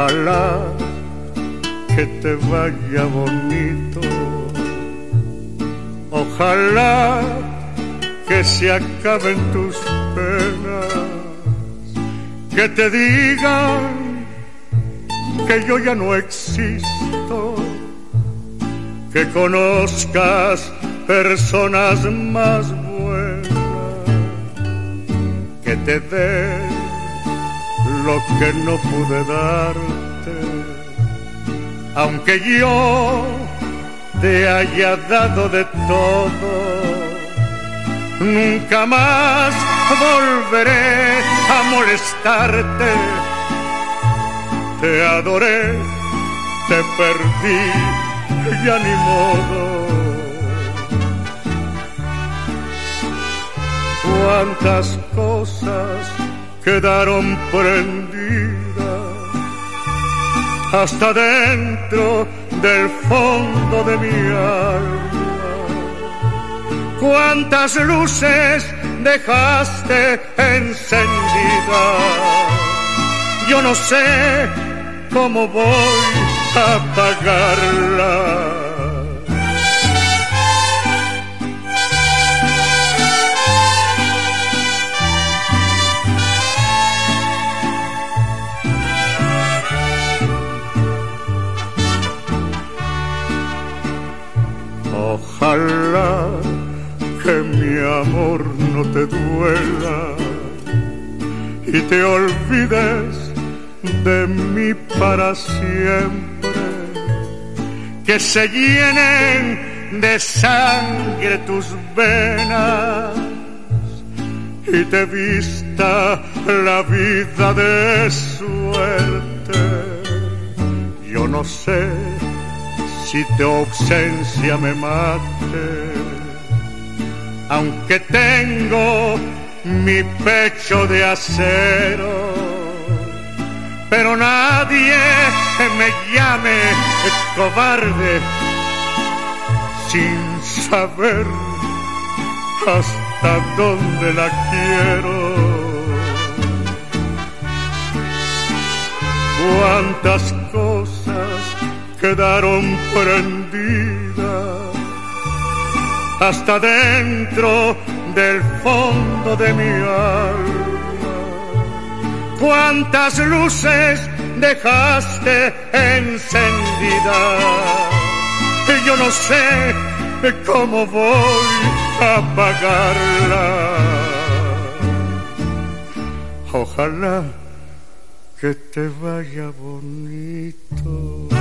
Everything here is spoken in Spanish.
Ojalá que te vaya bonito. Ojalá que se acaben tus penas, que te digan que yo ya no existo, que conozcas personas más buenas, que te dé lo que no pude darte, aunque yo te haya dado de todo, nunca más volveré a molestarte. Te adoré, te perdí, ya ni modo. Cuántas cosas quedaron prendidas hasta dentro del fondo de mi alma. Cuántas luces dejaste encendidas. Yo no sé cómo voy a apagarlas. Ojalá que mi amor no te duela y te olvides de mí para siempre. Que se llenen de sangre tus venas y te vista la vida de suerte. Yo no sé si tu ausencia me mate, aunque tengo mi pecho de acero, pero nadie me llame cobarde sin saber hasta dónde la quiero. Cuántas cosas quedaron prendidas hasta dentro del fondo de mi alma. Cuántas luces dejaste encendidas. Y yo no sé cómo voy a apagarla. Ojalá que te vaya bonito.